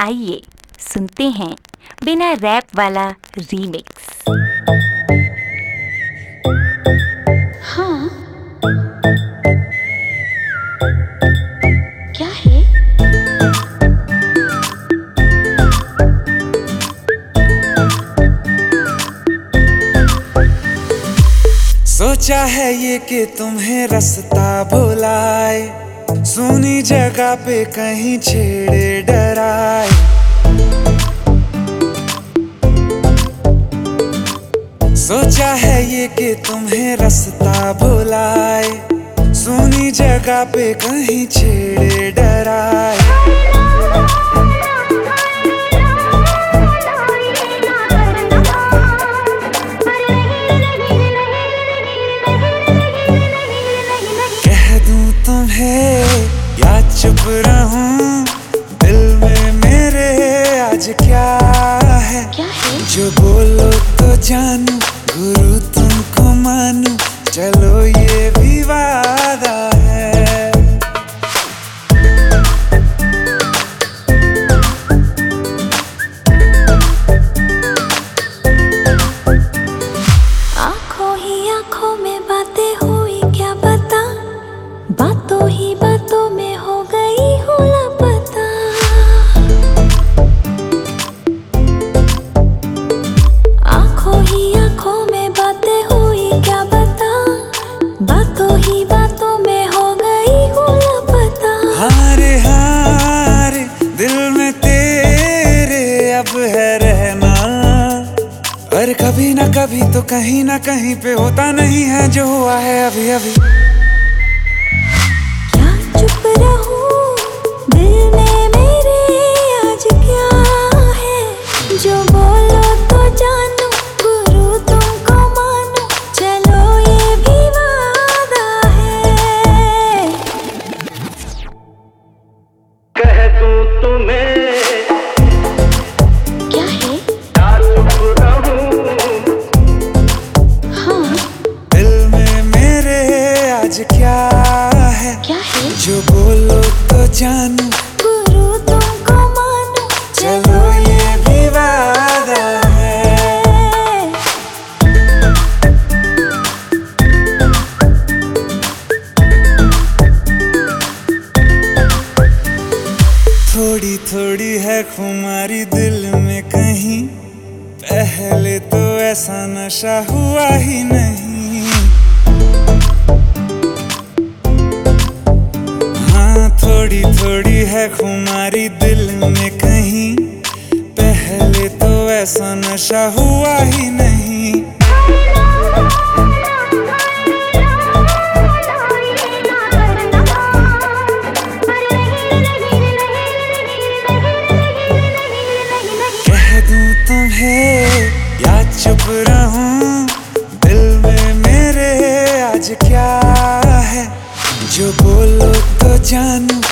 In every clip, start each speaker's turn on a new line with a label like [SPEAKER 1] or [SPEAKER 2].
[SPEAKER 1] आइए सुनते हैं बिना रैप वाला रीमिक्स
[SPEAKER 2] हाँ। क्या है?
[SPEAKER 3] सोचा है ये कि तुम्हें रास्ता भुलाए सुनी जगह पे कहीं छेड़े डराए। सोचा है ये कि तुम्हें रास्ता भुलाए। सुनी जगह पे कहीं छेड़े डराए। तुम्हें या चुप रहूँ दिल में मेरे आज क्या है?
[SPEAKER 2] क्या है?
[SPEAKER 3] जो बोलो तो जानू गुरु तुमको मानू चलो ये भी कहीं ना कहीं पे होता नहीं है जो हुआ है अभी अभी।
[SPEAKER 2] क्या चुप रहूँ? क्या है? क्या है?
[SPEAKER 3] जो बोलो तो जानू।
[SPEAKER 2] गुरु तुमको मानू।
[SPEAKER 3] चलो ये भी वादा है। थोड़ी थोड़ी है खुमारी दिल में कहीं। पहले तो ऐसा नशा हुआ ही नहीं। थोड़ी थोड़ी है खुमारी दिल में कहीं। पहले तो ऐसा नशा हुआ ही नहीं। तुम्हें, या चुप रहूँ, दिल में मेरे आज क्या है? जो बोलो तो जानू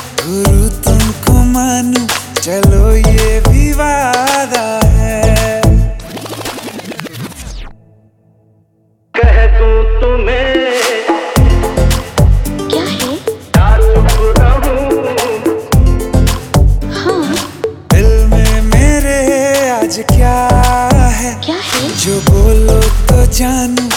[SPEAKER 3] चलो ये भी वादा है।
[SPEAKER 4] कह दूँ तुम्हें
[SPEAKER 2] क्या है? हाँ।
[SPEAKER 3] दिल में मेरे आज क्या है?
[SPEAKER 2] क्या है?
[SPEAKER 3] जो बोलो तो जानू।